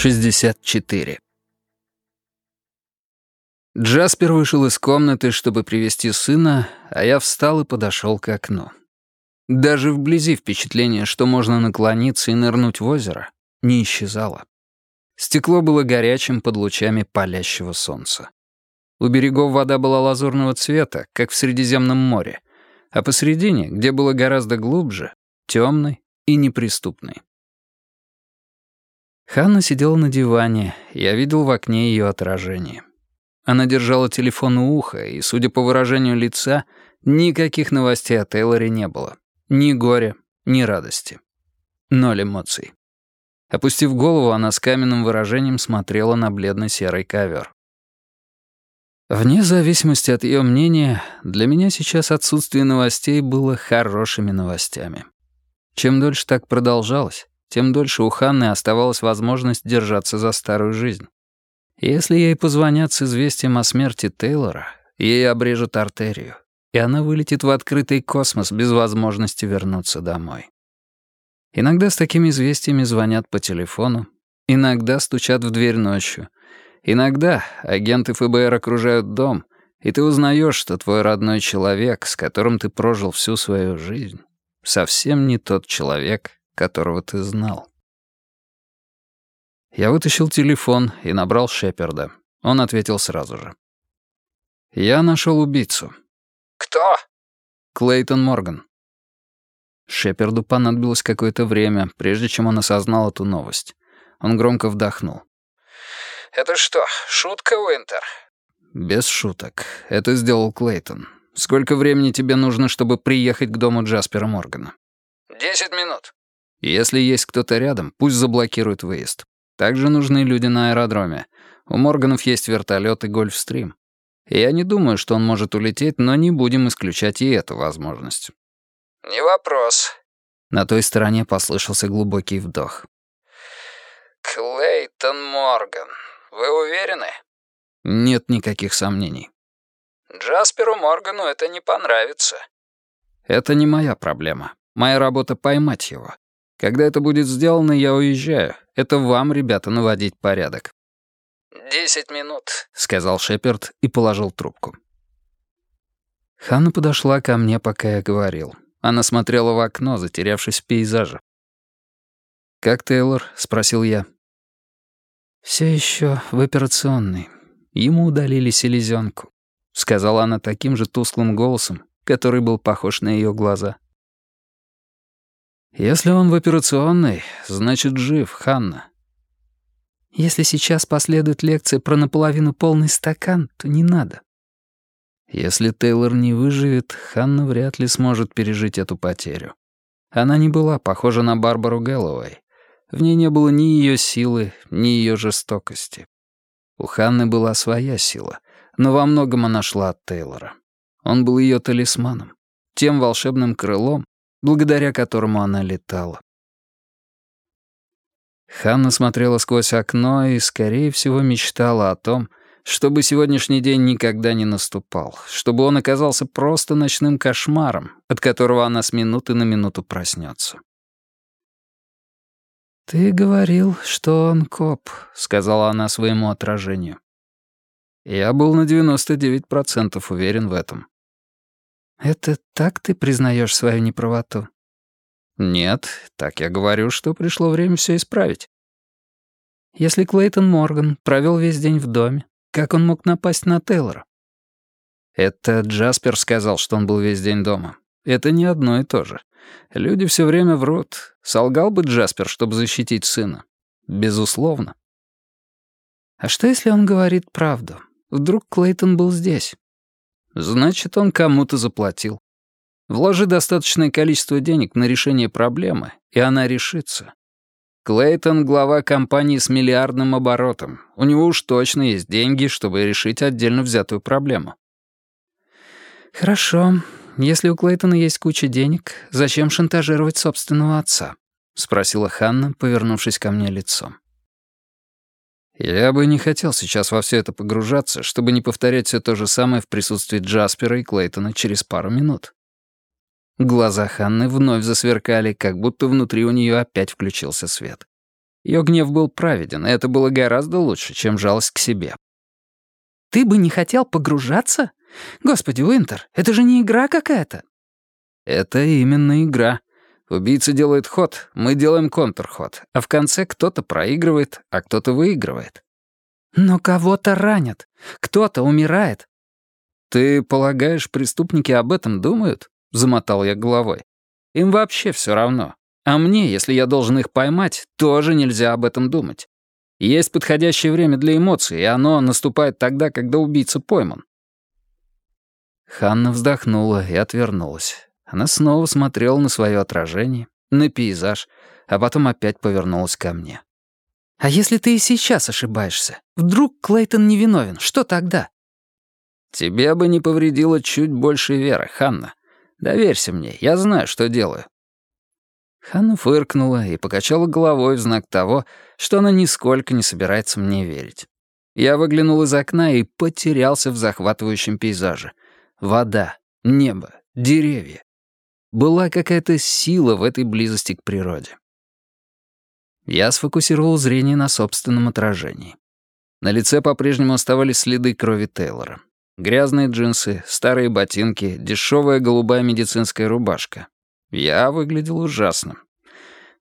64. Джаспер вышел из комнаты, чтобы привести сына, а я встал и подошел к окну. Даже вблизи впечатление, что можно наклониться и нырнуть в озеро, не исчезало. Стекло было горячим под лучами палящего солнца. У берегов вода была лазурного цвета, как в Средиземном море, а посередине, где было гораздо глубже, темной и неприступной. Ханна сидела на диване, я видел в окне ее отражение. Она держала телефон у уха, и, судя по выражению лица, никаких новостей о Тейлоре не было. Ни горя, ни радости. Ноль эмоций. Опустив голову, она с каменным выражением смотрела на бледно-серый ковер. Вне зависимости от ее мнения, для меня сейчас отсутствие новостей было хорошими новостями. Чем дольше так продолжалось, тем дольше у Ханны оставалась возможность держаться за старую жизнь. Если ей позвонят с известием о смерти Тейлора, ей обрежут артерию, и она вылетит в открытый космос без возможности вернуться домой. Иногда с такими известиями звонят по телефону, иногда стучат в дверь ночью, иногда агенты ФБР окружают дом, и ты узнаешь, что твой родной человек, с которым ты прожил всю свою жизнь, совсем не тот человек, которого ты знал. Я вытащил телефон и набрал Шеперда. Он ответил сразу же. «Я нашел убийцу». «Кто?» «Клейтон Морган». Шеперду понадобилось какое-то время, прежде чем он осознал эту новость. Он громко вдохнул. «Это что, шутка, Уинтер?» «Без шуток. Это сделал Клейтон. Сколько времени тебе нужно, чтобы приехать к дому Джаспера Моргана?» «Десять минут». Если есть кто-то рядом, пусть заблокирует выезд. Также нужны люди на аэродроме. У Морганов есть вертолет и Гольфстрим. Я не думаю, что он может улететь, но не будем исключать и эту возможность. «Не вопрос». На той стороне послышался глубокий вдох. «Клейтон Морган. Вы уверены?» «Нет никаких сомнений». «Джасперу Моргану это не понравится». «Это не моя проблема. Моя работа — поймать его. Когда это будет сделано, я уезжаю. Это вам, ребята, наводить порядок». «Десять минут», — сказал Шеперд и положил трубку. Ханна подошла ко мне, пока я говорил. Она смотрела в окно, затерявшись в пейзаже. «Как Тейлор?» — спросил я. «Все еще в операционной. Ему удалили селезенку», — сказала она таким же тусклым голосом, который был похож на ее глаза. «Если он в операционной, значит, жив, Ханна». «Если сейчас последует лекция про наполовину полный стакан, то не надо». Если Тейлор не выживет, Ханна вряд ли сможет пережить эту потерю. Она не была похожа на Барбару Гэллоуэй. В ней не было ни ее силы, ни ее жестокости. У Ханны была своя сила, но во многом она шла от Тейлора. Он был ее талисманом, тем волшебным крылом, благодаря которому она летала. Ханна смотрела сквозь окно и, скорее всего, мечтала о том, чтобы сегодняшний день никогда не наступал, чтобы он оказался просто ночным кошмаром, от которого она с минуты на минуту проснется. «Ты говорил, что он коп», — сказала она своему отражению. Я был на 99% уверен в этом. «Это так ты признаешь свою неправоту?» «Нет, так я говорю, что пришло время все исправить». «Если Клейтон Морган провел весь день в доме, как он мог напасть на Тейлора?» «Это Джаспер сказал, что он был весь день дома. Это не одно и то же. Люди все время врут. Солгал бы Джаспер, чтобы защитить сына? Безусловно». «А что, если он говорит правду? Вдруг Клейтон был здесь?» Значит, он кому-то заплатил. Вложи достаточное количество денег на решение проблемы, и она решится. Клейтон — глава компании с миллиардным оборотом. У него уж точно есть деньги, чтобы решить отдельно взятую проблему. «Хорошо. Если у Клейтона есть куча денег, зачем шантажировать собственного отца?» — спросила Ханна, повернувшись ко мне лицом. Я бы не хотел сейчас во все это погружаться, чтобы не повторять все то же самое в присутствии Джаспера и Клейтона через пару минут. Глаза Ханны вновь засверкали, как будто внутри у нее опять включился свет. Ее гнев был праведен, и это было гораздо лучше, чем жалость к себе. «Ты бы не хотел погружаться? Господи, Уинтер, это же не игра какая-то!» «Это именно игра. Убийца делает ход, мы делаем контрход, а в конце кто-то проигрывает, а кто-то выигрывает». «Но кого-то ранят, кто-то умирает». «Ты полагаешь, преступники об этом думают?» — замотал я головой. «Им вообще все равно. А мне, если я должен их поймать, тоже нельзя об этом думать. Есть подходящее время для эмоций, и оно наступает тогда, когда убийца пойман. Ханна вздохнула и отвернулась. Она снова смотрела на свое отражение, на пейзаж, а потом опять повернулась ко мне. «А если ты и сейчас ошибаешься? Вдруг Клейтон невиновен, что тогда?» «Тебе бы не повредило чуть больше веры, Ханна. Доверься мне, я знаю, что делаю. Ханна фыркнула и покачала головой в знак того, что она нисколько не собирается мне верить. Я выглянул из окна и потерялся в захватывающем пейзаже. Вода, небо, деревья. Была какая-то сила в этой близости к природе. Я сфокусировал зрение на собственном отражении. На лице по-прежнему оставались следы крови Тейлора. Грязные джинсы, старые ботинки, дешевая голубая медицинская рубашка. Я выглядел ужасно.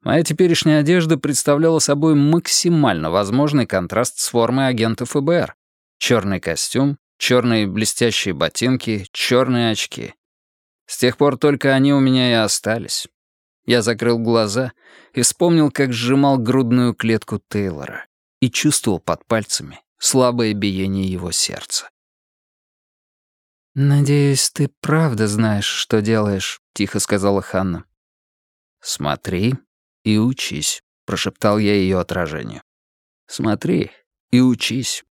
Моя теперешняя одежда представляла собой максимально возможный контраст с формой агента ФБР. Черный костюм, черные блестящие ботинки, черные очки. С тех пор только они у меня и остались. Я закрыл глаза и вспомнил, как сжимал грудную клетку Тейлора и чувствовал под пальцами слабое биение его сердца. «Надеюсь, ты правда знаешь, что делаешь», — тихо сказала Ханна. «Смотри и учись», — прошептал я ее отражению. «Смотри и учись».